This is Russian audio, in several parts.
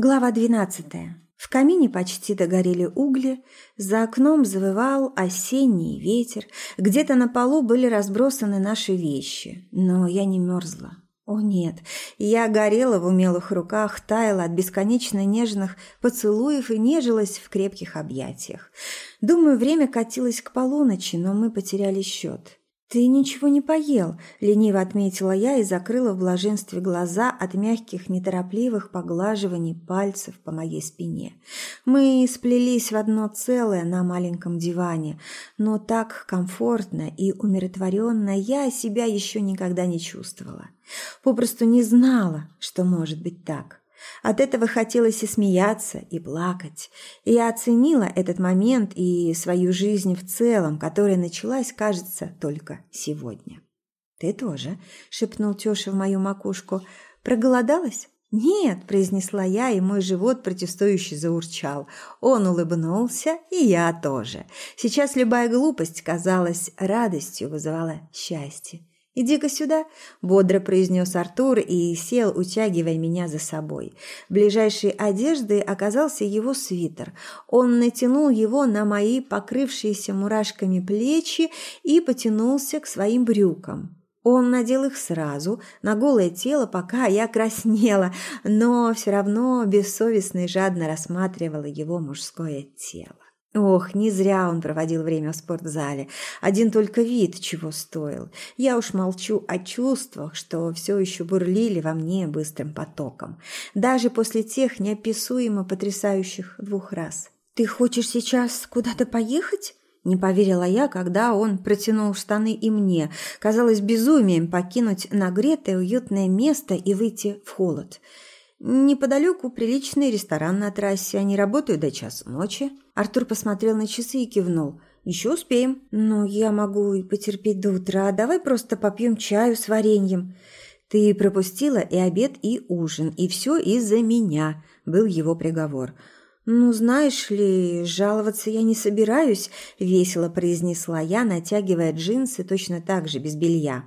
Глава двенадцатая. В камине почти догорели угли, за окном завывал осенний ветер, где-то на полу были разбросаны наши вещи, но я не мерзла. О нет, я горела в умелых руках, таяла от бесконечно нежных поцелуев и нежилась в крепких объятиях. Думаю, время катилось к полуночи, но мы потеряли счет. «Ты ничего не поел», – лениво отметила я и закрыла в блаженстве глаза от мягких, неторопливых поглаживаний пальцев по моей спине. Мы сплелись в одно целое на маленьком диване, но так комфортно и умиротворенно я себя еще никогда не чувствовала. Попросту не знала, что может быть так. От этого хотелось и смеяться, и плакать. И я оценила этот момент и свою жизнь в целом, которая началась, кажется, только сегодня. «Ты тоже?» – шепнул Тёша в мою макушку. «Проголодалась?» «Нет», – произнесла я, и мой живот протестующе заурчал. Он улыбнулся, и я тоже. Сейчас любая глупость казалась радостью, вызывала счастье. «Иди-ка сюда», – бодро произнес Артур и сел, утягивая меня за собой. Ближайшей одеждой оказался его свитер. Он натянул его на мои покрывшиеся мурашками плечи и потянулся к своим брюкам. Он надел их сразу, на голое тело, пока я краснела, но все равно бессовестно и жадно рассматривала его мужское тело. Ох, не зря он проводил время в спортзале. Один только вид чего стоил. Я уж молчу о чувствах, что все еще бурлили во мне быстрым потоком. Даже после тех неописуемо потрясающих двух раз. «Ты хочешь сейчас куда-то поехать?» Не поверила я, когда он протянул штаны и мне. Казалось безумием покинуть нагретое уютное место и выйти в холод. Неподалеку приличный ресторан на трассе, они работают до часу ночи. Артур посмотрел на часы и кивнул. «Еще успеем». «Ну, я могу и потерпеть до утра. Давай просто попьем чаю с вареньем». «Ты пропустила и обед, и ужин, и все из-за меня», – был его приговор. «Ну, знаешь ли, жаловаться я не собираюсь», – весело произнесла я, натягивая джинсы точно так же, без белья.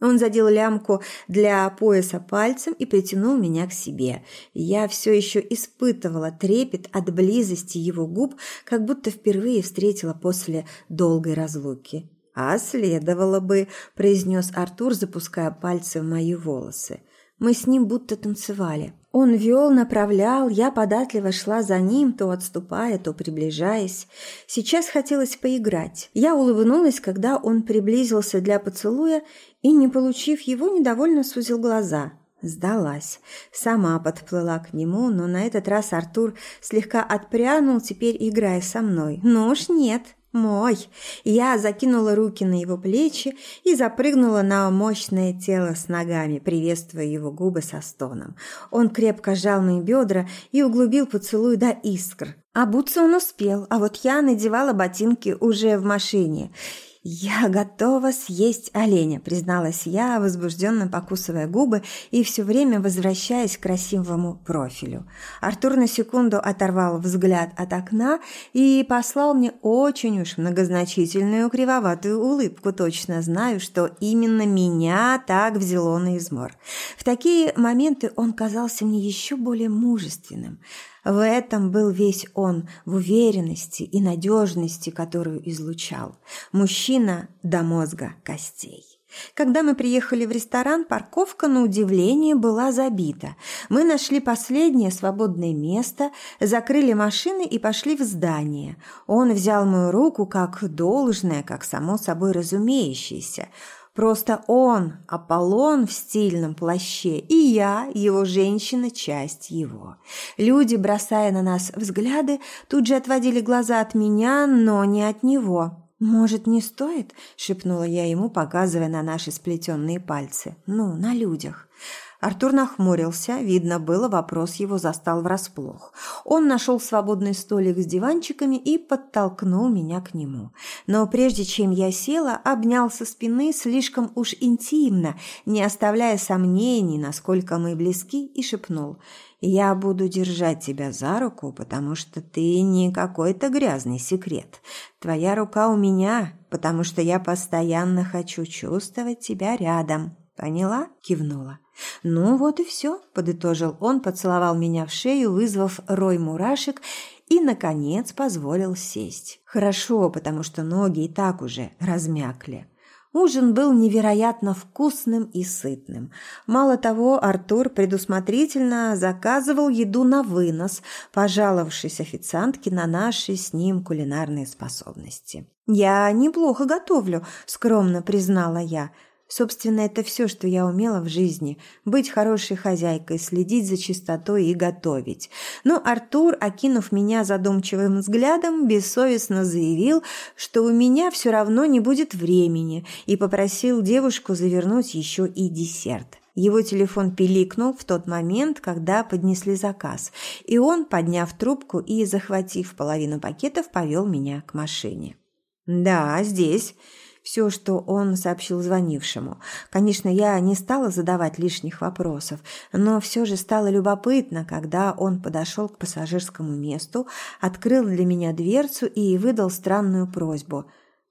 Он задел лямку для пояса пальцем и притянул меня к себе. Я все еще испытывала трепет от близости его губ, как будто впервые встретила после долгой разлуки. «А следовало бы», – произнес Артур, запуская пальцы в мои волосы. Мы с ним будто танцевали. Он вел, направлял, я податливо шла за ним, то отступая, то приближаясь. Сейчас хотелось поиграть. Я улыбнулась, когда он приблизился для поцелуя и, не получив его, недовольно сузил глаза. Сдалась. Сама подплыла к нему, но на этот раз Артур слегка отпрянул, теперь играя со мной. «Ну уж нет, мой!» Я закинула руки на его плечи и запрыгнула на мощное тело с ногами, приветствуя его губы со стоном. Он крепко сжал мои бедра и углубил поцелуй до искр. Обуться он успел, а вот я надевала ботинки уже в машине – «Я готова съесть оленя», – призналась я, возбужденно покусывая губы и все время возвращаясь к красивому профилю. Артур на секунду оторвал взгляд от окна и послал мне очень уж многозначительную кривоватую улыбку. Точно знаю, что именно меня так взяло на измор. В такие моменты он казался мне еще более мужественным – в этом был весь он, в уверенности и надежности, которую излучал. Мужчина до мозга костей. Когда мы приехали в ресторан, парковка, на удивление, была забита. Мы нашли последнее свободное место, закрыли машины и пошли в здание. Он взял мою руку как должное, как само собой разумеющееся – Просто он, Аполлон в стильном плаще, и я, его женщина, часть его. Люди, бросая на нас взгляды, тут же отводили глаза от меня, но не от него. «Может, не стоит?» – шепнула я ему, показывая на наши сплетенные пальцы. «Ну, на людях». Артур нахмурился, видно было, вопрос его застал врасплох. Он нашел свободный столик с диванчиками и подтолкнул меня к нему. Но прежде чем я села, обнял со спины слишком уж интимно, не оставляя сомнений, насколько мы близки, и шепнул «Я буду держать тебя за руку, потому что ты не какой-то грязный секрет. Твоя рука у меня, потому что я постоянно хочу чувствовать тебя рядом». Поняла? Кивнула. «Ну вот и все», – подытожил он, поцеловал меня в шею, вызвав рой мурашек и, наконец, позволил сесть. Хорошо, потому что ноги и так уже размякли. Ужин был невероятно вкусным и сытным. Мало того, Артур предусмотрительно заказывал еду на вынос, пожаловавшись официантке на наши с ним кулинарные способности. «Я неплохо готовлю», – скромно признала я – Собственно, это все, что я умела в жизни – быть хорошей хозяйкой, следить за чистотой и готовить. Но Артур, окинув меня задумчивым взглядом, бессовестно заявил, что у меня все равно не будет времени, и попросил девушку завернуть еще и десерт. Его телефон пиликнул в тот момент, когда поднесли заказ, и он, подняв трубку и захватив половину пакетов, повел меня к машине. «Да, здесь», все, что он сообщил звонившему. Конечно, я не стала задавать лишних вопросов, но все же стало любопытно, когда он подошел к пассажирскому месту, открыл для меня дверцу и выдал странную просьбу.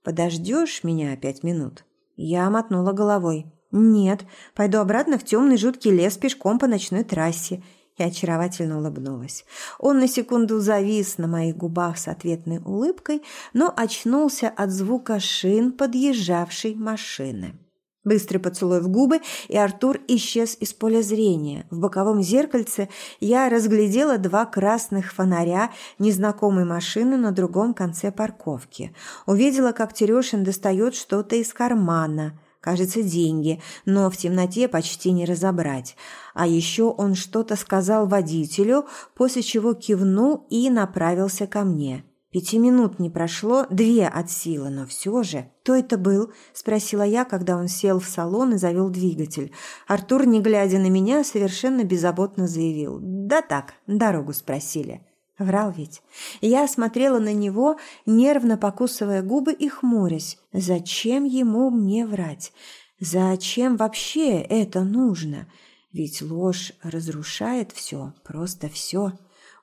«Подождешь меня пять минут?» Я мотнула головой. «Нет, пойду обратно в темный жуткий лес пешком по ночной трассе и очаровательно улыбнулась. Он на секунду завис на моих губах с ответной улыбкой, но очнулся от звука шин подъезжавшей машины. Быстрый поцелуй в губы, и Артур исчез из поля зрения. В боковом зеркальце я разглядела два красных фонаря незнакомой машины на другом конце парковки. Увидела, как Терешин достает что-то из кармана – кажется, деньги, но в темноте почти не разобрать. А еще он что-то сказал водителю, после чего кивнул и направился ко мне. Пяти минут не прошло, две от силы, но все же. «Кто это был?» – спросила я, когда он сел в салон и завел двигатель. Артур, не глядя на меня, совершенно беззаботно заявил. «Да так, дорогу спросили». Врал ведь. Я смотрела на него, нервно покусывая губы и хмурясь. Зачем ему мне врать? Зачем вообще это нужно? Ведь ложь разрушает все, просто все.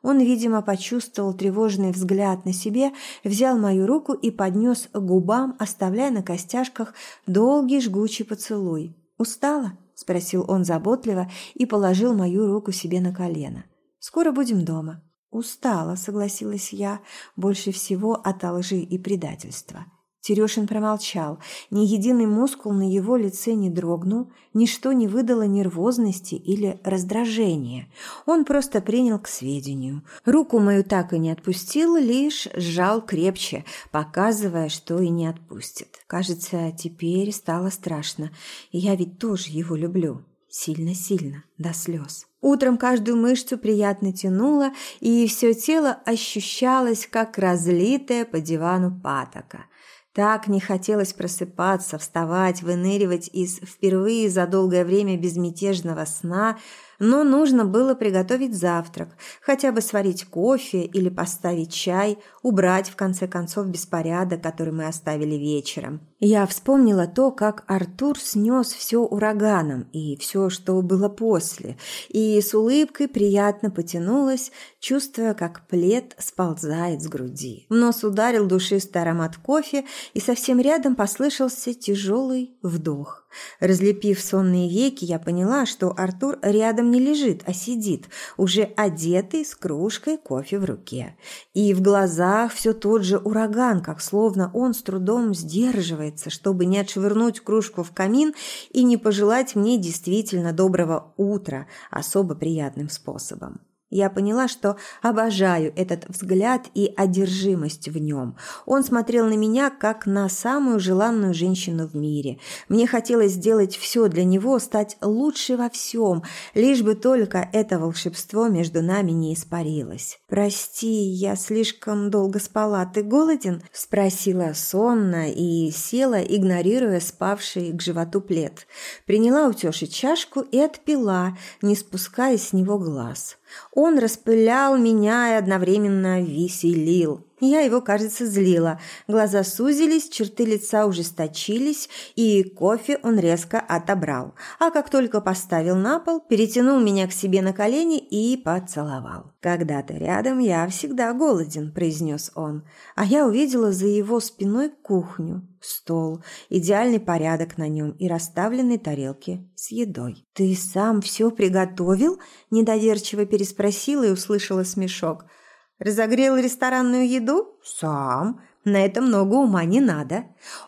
Он, видимо, почувствовал тревожный взгляд на себе, взял мою руку и поднес к губам, оставляя на костяшках долгий жгучий поцелуй. «Устала?» – спросил он заботливо и положил мою руку себе на колено. «Скоро будем дома». «Устала», — согласилась я, больше всего от лжи и предательства. Терешин промолчал. Ни единый мускул на его лице не дрогнул, ничто не выдало нервозности или раздражения. Он просто принял к сведению. Руку мою так и не отпустил, лишь сжал крепче, показывая, что и не отпустит. Кажется, теперь стало страшно, и я ведь тоже его люблю. Сильно-сильно, до слез. Утром каждую мышцу приятно тянуло, и все тело ощущалось, как разлитое по дивану патока. Так не хотелось просыпаться, вставать, выныривать из впервые за долгое время безмятежного сна – но нужно было приготовить завтрак, хотя бы сварить кофе или поставить чай, убрать, в конце концов, беспорядок, который мы оставили вечером. Я вспомнила то, как Артур снес все ураганом и все, что было после, и с улыбкой приятно потянулась, чувствуя, как плед сползает с груди. В нос ударил душистый аромат кофе, и совсем рядом послышался тяжелый вдох. Разлепив сонные веки, я поняла, что Артур рядом не лежит, а сидит, уже одетый с кружкой кофе в руке. И в глазах все тот же ураган, как словно он с трудом сдерживается, чтобы не отшвырнуть кружку в камин и не пожелать мне действительно доброго утра особо приятным способом. Я поняла, что обожаю этот взгляд и одержимость в нем. Он смотрел на меня, как на самую желанную женщину в мире. Мне хотелось сделать все для него, стать лучше во всем, лишь бы только это волшебство между нами не испарилось. «Прости, я слишком долго спала. Ты голоден?» – спросила сонно и села, игнорируя спавший к животу плед. Приняла у Тёши чашку и отпила, не спуская с него глаз. Он распылял меня и одновременно веселил. Я его, кажется, злила. Глаза сузились, черты лица ужесточились, и кофе он резко отобрал. А как только поставил на пол, перетянул меня к себе на колени и поцеловал. «Когда ты рядом, я всегда голоден», – произнес он. А я увидела за его спиной кухню, стол, идеальный порядок на нем и расставленные тарелки с едой. «Ты сам все приготовил?» – недоверчиво переспросила и услышала смешок – Разогрел ресторанную еду? Сам. На это много ума не надо.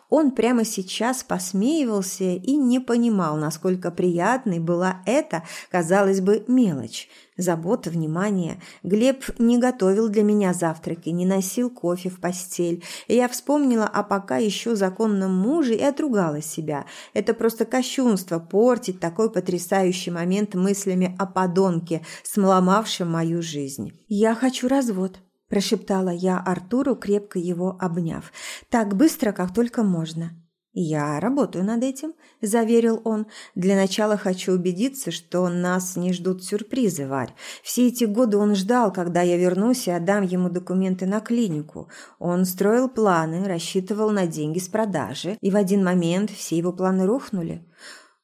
Он прямо сейчас посмеивался и не понимал, насколько приятной была эта, казалось бы, мелочь. Забота, внимание. Глеб не готовил для меня завтраки, не носил кофе в постель. И я вспомнила о пока еще законном муже и отругала себя. Это просто кощунство портить такой потрясающий момент мыслями о подонке, сломавшем мою жизнь. «Я хочу развод», – прошептала я Артуру, крепко его обняв. «Так быстро, как только можно». «Я работаю над этим», – заверил он. «Для начала хочу убедиться, что нас не ждут сюрпризы, Варь. Все эти годы он ждал, когда я вернусь и отдам ему документы на клинику. Он строил планы, рассчитывал на деньги с продажи, и в один момент все его планы рухнули.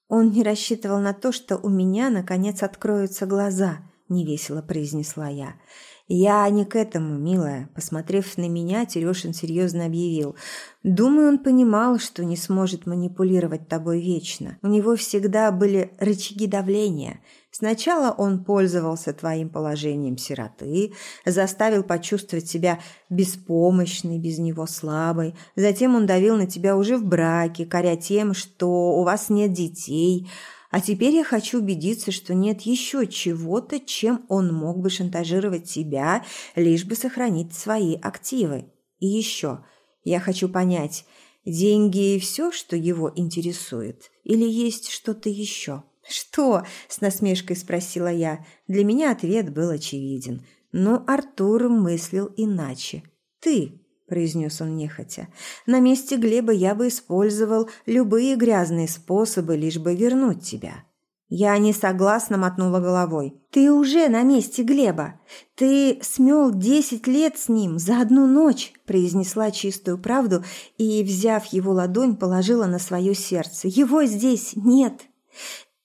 Он не рассчитывал на то, что у меня, наконец, откроются глаза», – невесело произнесла я. «Я не к этому, милая», – посмотрев на меня, Терешин серьезно объявил. «Думаю, он понимал, что не сможет манипулировать тобой вечно. У него всегда были рычаги давления. Сначала он пользовался твоим положением сироты, заставил почувствовать себя беспомощной, без него слабой. Затем он давил на тебя уже в браке, коря тем, что у вас нет детей». А теперь я хочу убедиться, что нет еще чего-то, чем он мог бы шантажировать тебя, лишь бы сохранить свои активы. И еще, я хочу понять, деньги – все, что его интересует, или есть что-то еще? «Что?» – с насмешкой спросила я. Для меня ответ был очевиден. Но Артур мыслил иначе. «Ты произнес он нехотя. «На месте Глеба я бы использовал любые грязные способы, лишь бы вернуть тебя». Я не согласно мотнула головой. «Ты уже на месте Глеба. Ты смел десять лет с ним за одну ночь», произнесла чистую правду и, взяв его ладонь, положила на свое сердце. «Его здесь нет».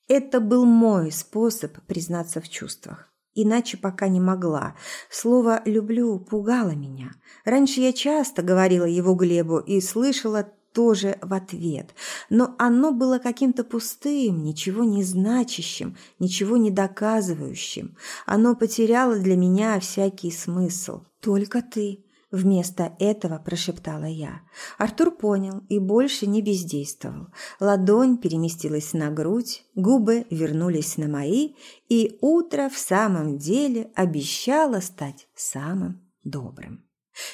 Это был мой способ признаться в чувствах. Иначе пока не могла. Слово «люблю» пугало меня. Раньше я часто говорила его Глебу и слышала тоже в ответ. Но оно было каким-то пустым, ничего не значащим, ничего не доказывающим. Оно потеряло для меня всякий смысл. «Только ты», Вместо этого прошептала я. Артур понял и больше не бездействовал. Ладонь переместилась на грудь, губы вернулись на мои, и утро в самом деле обещало стать самым добрым.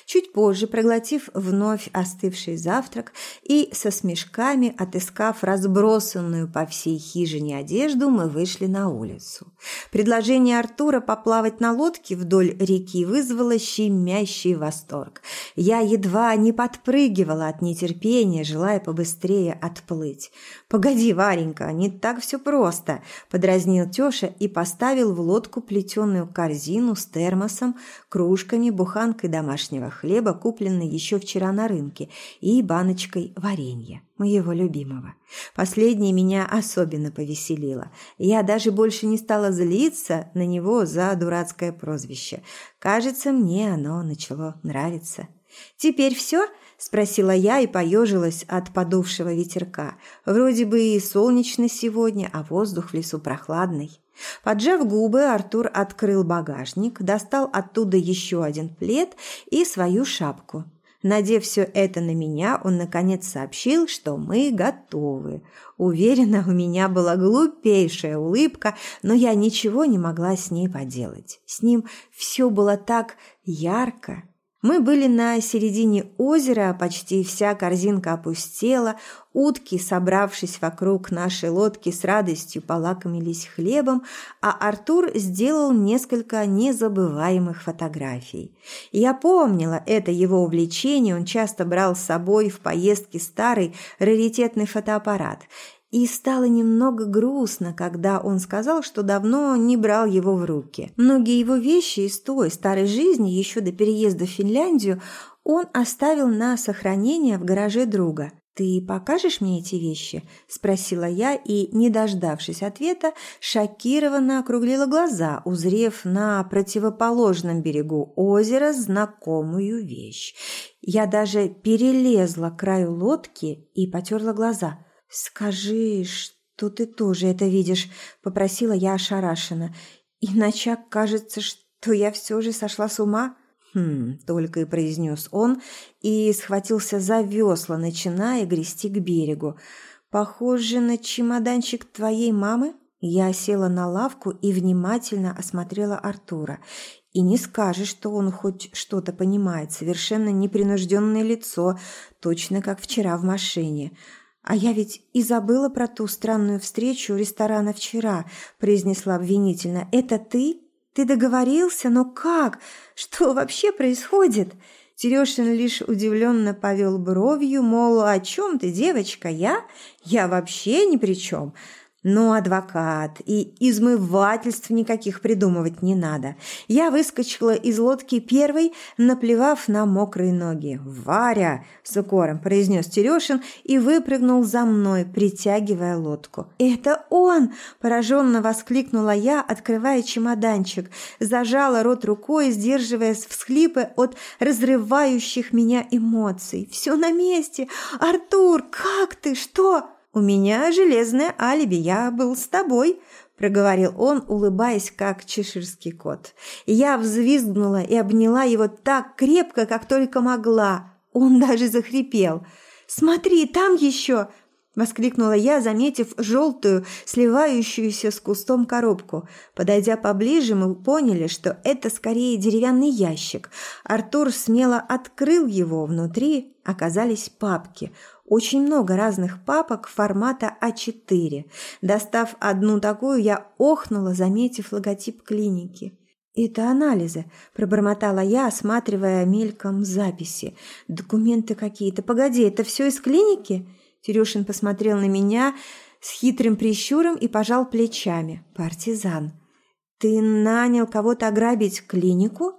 Чуть позже, проглотив вновь остывший завтрак и со смешками отыскав разбросанную по всей хижине одежду, мы вышли на улицу. Предложение Артура поплавать на лодке вдоль реки вызвало щемящий восторг. Я едва не подпрыгивала от нетерпения, желая побыстрее отплыть. «Погоди, Варенька, не так все просто», – подразнил Тёша и поставил в лодку плетеную корзину с термосом, кружками, буханкой домашнего хлеба, купленной еще вчера на рынке, и баночкой варенья, моего любимого. Последнее меня особенно повеселило. Я даже больше не стала злиться на него за дурацкое прозвище. Кажется, мне оно начало нравиться. «Теперь все?» Спросила я и поежилась от подувшего ветерка. Вроде бы и солнечно сегодня, а воздух в лесу прохладный. Поджав губы, Артур открыл багажник, достал оттуда еще один плед и свою шапку. Надев все это на меня, он наконец сообщил, что мы готовы. Уверена, у меня была глупейшая улыбка, но я ничего не могла с ней поделать. С ним все было так ярко, мы были на середине озера, почти вся корзинка опустела, утки, собравшись вокруг нашей лодки, с радостью полакомились хлебом, а Артур сделал несколько незабываемых фотографий. Я помнила это его увлечение, он часто брал с собой в поездки старый раритетный фотоаппарат. И стало немного грустно, когда он сказал, что давно не брал его в руки. Многие его вещи из той старой жизни, еще до переезда в Финляндию, он оставил на сохранение в гараже друга. «Ты покажешь мне эти вещи?» – спросила я и, не дождавшись ответа, шокированно округлила глаза, узрев на противоположном берегу озера знакомую вещь. Я даже перелезла к краю лодки и потерла глаза. «Скажи, что ты тоже это видишь?» – попросила я ошарашенно. «Иначе кажется, что я все же сошла с ума». «Хм», — только и произнес он и схватился за весла, начиная грести к берегу. «Похоже на чемоданчик твоей мамы?» Я села на лавку и внимательно осмотрела Артура. И не скажешь, что он хоть что-то понимает. Совершенно непринужденное лицо, точно как вчера в машине. «А я ведь и забыла про ту странную встречу у ресторана вчера», – произнесла обвинительно. «Это ты?» «Ты договорился? Но как? Что вообще происходит?» Терешин лишь удивленно повел бровью, мол, о чем ты, девочка, я? Я вообще ни при чем. Но адвокат и измывательств никаких придумывать не надо. Я выскочила из лодки первой, наплевав на мокрые ноги. «Варя!» – с укором произнес Терешин и выпрыгнул за мной, притягивая лодку. «Это он!» – пораженно воскликнула я, открывая чемоданчик. Зажала рот рукой, сдерживая всхлипы от разрывающих меня эмоций. «Все на месте! Артур, как ты? Что?» «У меня железное алиби, я был с тобой», – проговорил он, улыбаясь, как чеширский кот. Я взвизгнула и обняла его так крепко, как только могла. Он даже захрипел. «Смотри, там еще!» – воскликнула я, заметив желтую, сливающуюся с кустом коробку. Подойдя поближе, мы поняли, что это скорее деревянный ящик. Артур смело открыл его, внутри оказались папки – очень много разных папок формата А4. Достав одну такую, я охнула, заметив логотип клиники. «Это анализы», – пробормотала я, осматривая мельком записи. «Документы какие-то. Погоди, это все из клиники?» Терюшин посмотрел на меня с хитрым прищуром и пожал плечами. «Партизан, ты нанял кого-то ограбить клинику?»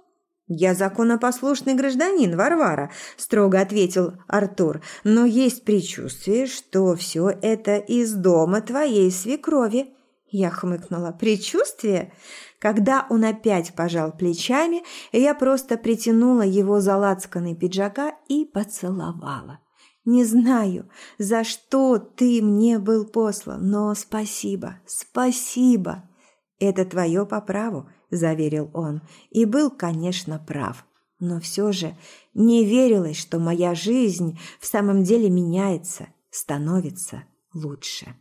«Я законопослушный гражданин, Варвара», – строго ответил Артур, «но есть предчувствие, что все это из дома твоей свекрови». Я хмыкнула. «Предчувствие?» Когда он опять пожал плечами, я просто притянула его за лацканы пиджака и поцеловала. «Не знаю, за что ты мне был послан, но спасибо, спасибо!» «Это твое по праву», – заверил он, и был, конечно, прав. Но все же не верилось, что моя жизнь в самом деле меняется, становится лучше.